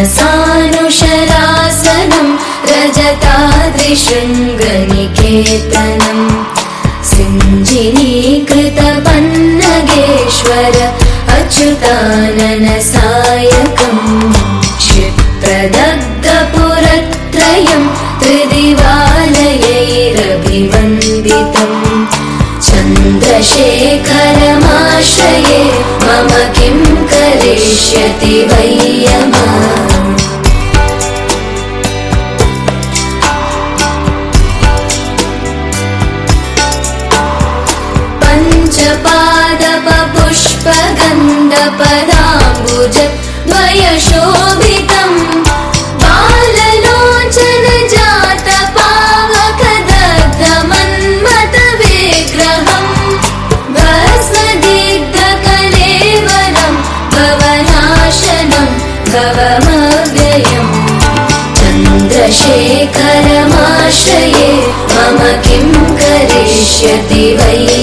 मानसानुशरासनं रजताद्रिशृङ्गनिकेतनम् सिञ्जिनीकृतपन्नगेश्वर अच्युताननसायकम् क्षिप्रदग्धपुरत्रयं त्रिदिवालयैरभिवन्दितम् चन्द्रशेखरमाश्रये मम किं करिष्यति वैयमा पञ्चपादपपुष्पगन्धपदाम्बुज द्वयशोभितम् बाललोचन जात पावकदग्धमन्मत विग्रहम् भस्मदिग्धकलेवरम् भवनाशनम् भवमव्ययम् चन्द्रशेखरमाश्रये मम किं करिष्यति वैयमा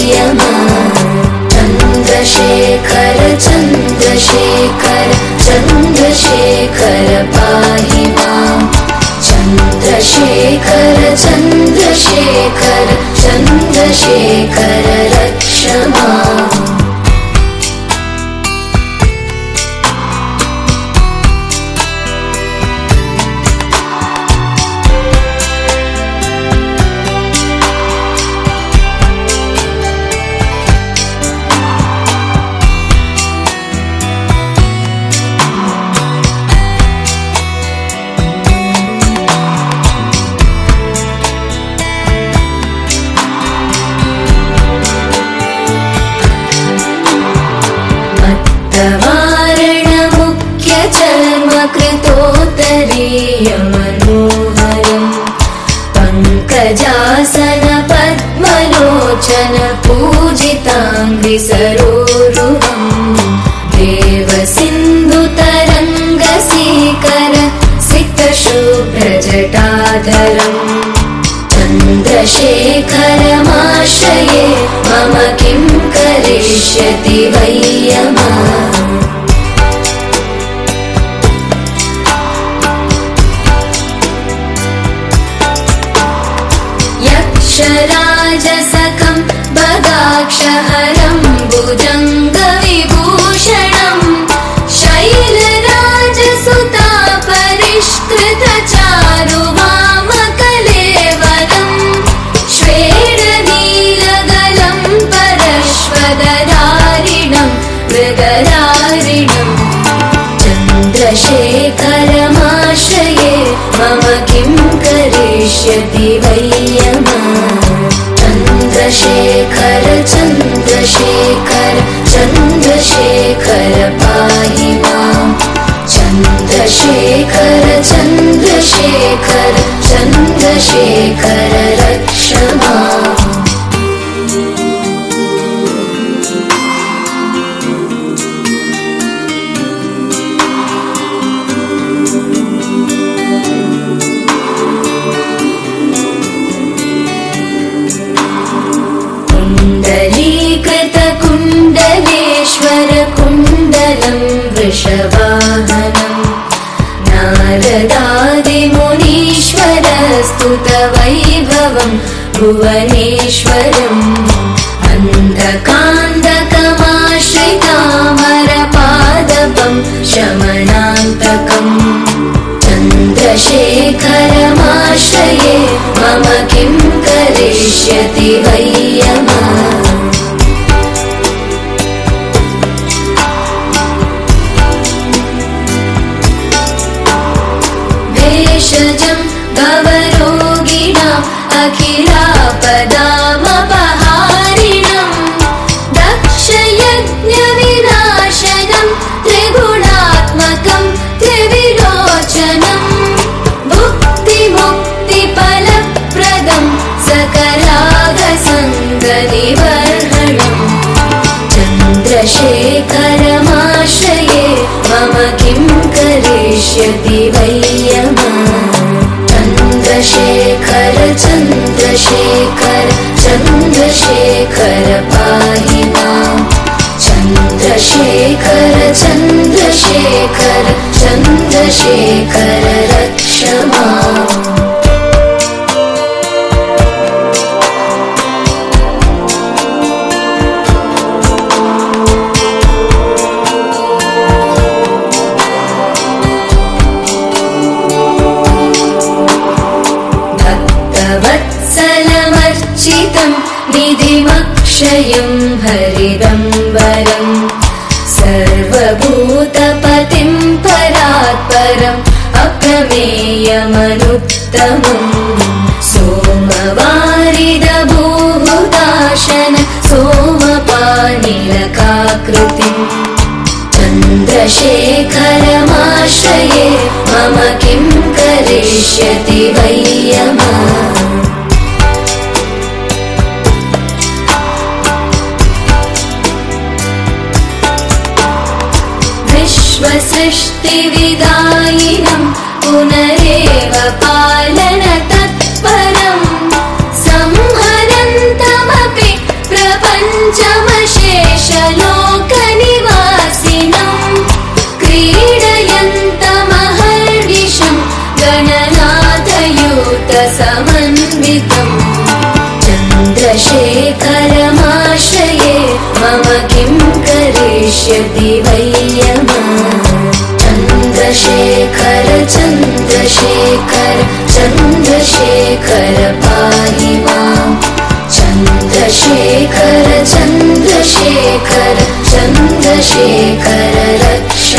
रक्ष पूजिताङ्घ्रिसरोरुहम्। देवसिन्धुतरङ्गसीकर सिक्तशुभ्रजटाधरम् चन्द्रशेखरमाश्रये मम किं करिष्यति वैयमा यक्षराजसखं बदाक्षहरं भुजङ्गविभूषणम् शैलराजसुता परिष्कृतचारुवामकलेवरम् श्वेरनीलगलं परश्वदधारिणं मृगरारिणम् चन्द्रशेखरमाश्रये मम किं करिष्यति वैयमा रक्ष माम् कुण्डलीकृतकुण्डलेश्वर कुण्डलं वृषवाहनम् भुवनेश्वरम् अन्धकान्दकमाश्रितामरपादपं शमनान्तकम् चन्द्रशेखरमाश्रये मम किं करिष्यति वैयमा अखिलापदामपहारिणम् दक्षयज्ञविनाशनं त्रिगुणात्मकं त्रिविलोचनम् भुक्तिमुक्तिफलप्रदं सकलागसङ्गनिवर्हणम् चन्द्रशेखरमाश्रये मम किं करिष्यति वैयमा चन्द्रशेखर शेखर चन्द्रमाक्तवत्सलमर्चितं निधिमक्षयं हरिदं वर अप्रमेयमनुत्तमम् सोमवारिदभूहुदाशन सोमपानिलकाकृतिम् चन्द्रशेखरमाश्रये मम किं करिष्यति वैयमा विश्वसृष्टिविदायिनं पुनरेव पालन तत्परम् संहरन्तमपि प्रपञ्चमशेषलोकनिवासिनम् क्रीडयन्तमहर्निशं गणनाथयूतसमन्वितम् चन्द्रशेखरमाश्रये मम किं करिष्यति वै शेखर पाहि मा चन्द्रशेखर चन्द्रशेखर चन्दशेखर लक्ष